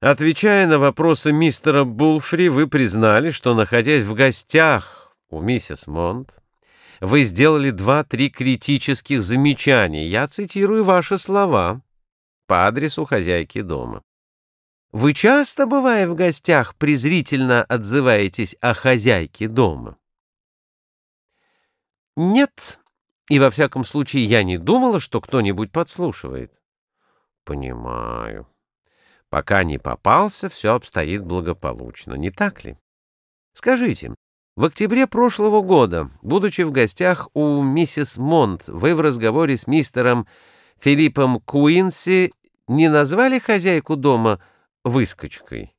Отвечая на вопросы мистера Булфри, вы признали, что, находясь в гостях у миссис Монт, вы сделали два-три критических замечания. Я цитирую ваши слова по адресу хозяйки дома. Вы часто, бывая в гостях, презрительно отзываетесь о хозяйке дома? Нет, и во всяком случае я не думала, что кто-нибудь подслушивает. Понимаю. Пока не попался, все обстоит благополучно, не так ли? Скажите, в октябре прошлого года, будучи в гостях у миссис Монт, вы в разговоре с мистером Филиппом Куинси не назвали хозяйку дома выскочкой?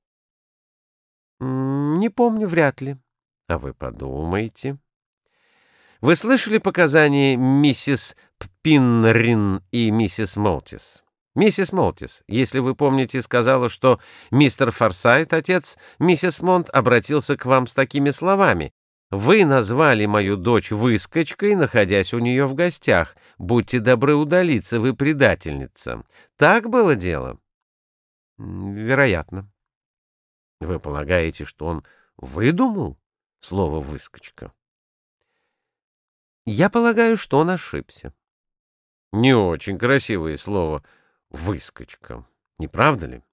Не помню, вряд ли. А вы подумайте. Вы слышали показания миссис Пинрин и миссис Молтис? Миссис Молтис, если вы помните, сказала, что мистер Форсайт, отец миссис Монт, обратился к вам с такими словами. «Вы назвали мою дочь выскочкой, находясь у нее в гостях. Будьте добры удалиться, вы предательница». Так было дело? Вероятно. Вы полагаете, что он выдумал слово «выскочка»? Я полагаю, что он ошибся. Не очень красивое слово — выскочка. Не правда ли?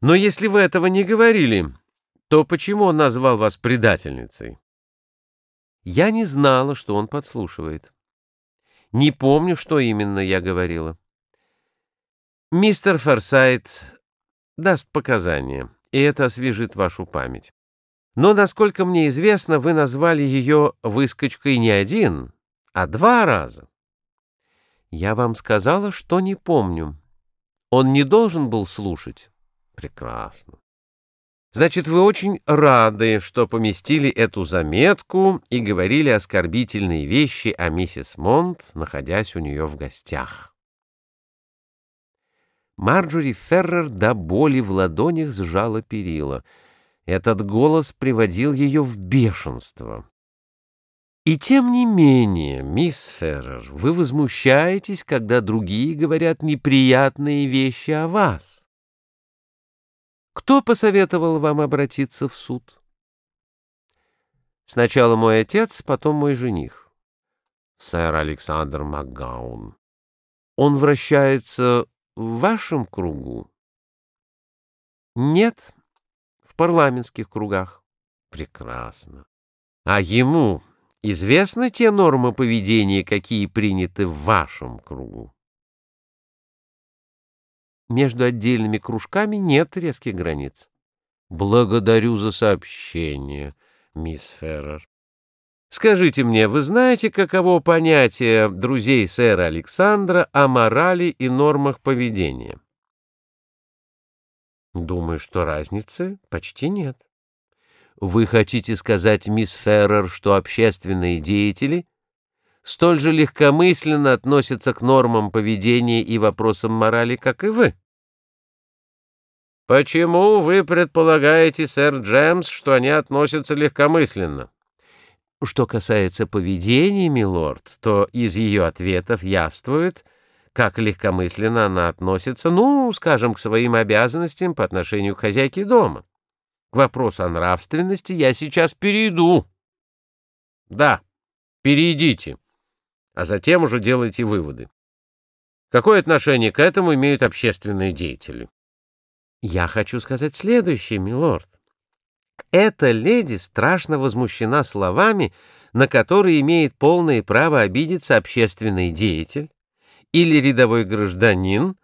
Но если вы этого не говорили, то почему он назвал вас предательницей? Я не знала, что он подслушивает. Не помню, что именно я говорила. Мистер Форсайт даст показания, и это освежит вашу память. Но, насколько мне известно, вы назвали ее выскочкой не один, а два раза. Я вам сказала, что не помню. Он не должен был слушать? Прекрасно. Значит, вы очень рады, что поместили эту заметку и говорили оскорбительные вещи о миссис Монт, находясь у нее в гостях. Марджори Феррер до боли в ладонях сжала перила. Этот голос приводил ее в бешенство. И тем не менее, мисс Феррер, вы возмущаетесь, когда другие говорят неприятные вещи о вас. Кто посоветовал вам обратиться в суд? Сначала мой отец, потом мой жених, сэр Александр Макгаун. Он вращается в вашем кругу? Нет, в парламентских кругах. Прекрасно. А ему Известны те нормы поведения, какие приняты в вашем кругу? Между отдельными кружками нет резких границ. Благодарю за сообщение, мисс Феррер. Скажите мне, вы знаете, каково понятие друзей сэра Александра о морали и нормах поведения? Думаю, что разницы почти нет. Вы хотите сказать, мисс Феррер, что общественные деятели столь же легкомысленно относятся к нормам поведения и вопросам морали, как и вы? Почему вы предполагаете, сэр Джемс, что они относятся легкомысленно? Что касается поведения, милорд, то из ее ответов явствует, как легкомысленно она относится, ну, скажем, к своим обязанностям по отношению к хозяйке дома. К вопросу о нравственности я сейчас перейду. Да, перейдите, а затем уже делайте выводы. Какое отношение к этому имеют общественные деятели? Я хочу сказать следующее, милорд. Эта леди страшно возмущена словами, на которые имеет полное право обидеться общественный деятель или рядовой гражданин,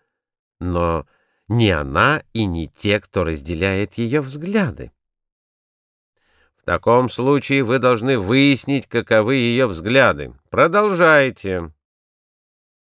но не она и не те, кто разделяет ее взгляды. В таком случае вы должны выяснить, каковы ее взгляды. Продолжайте.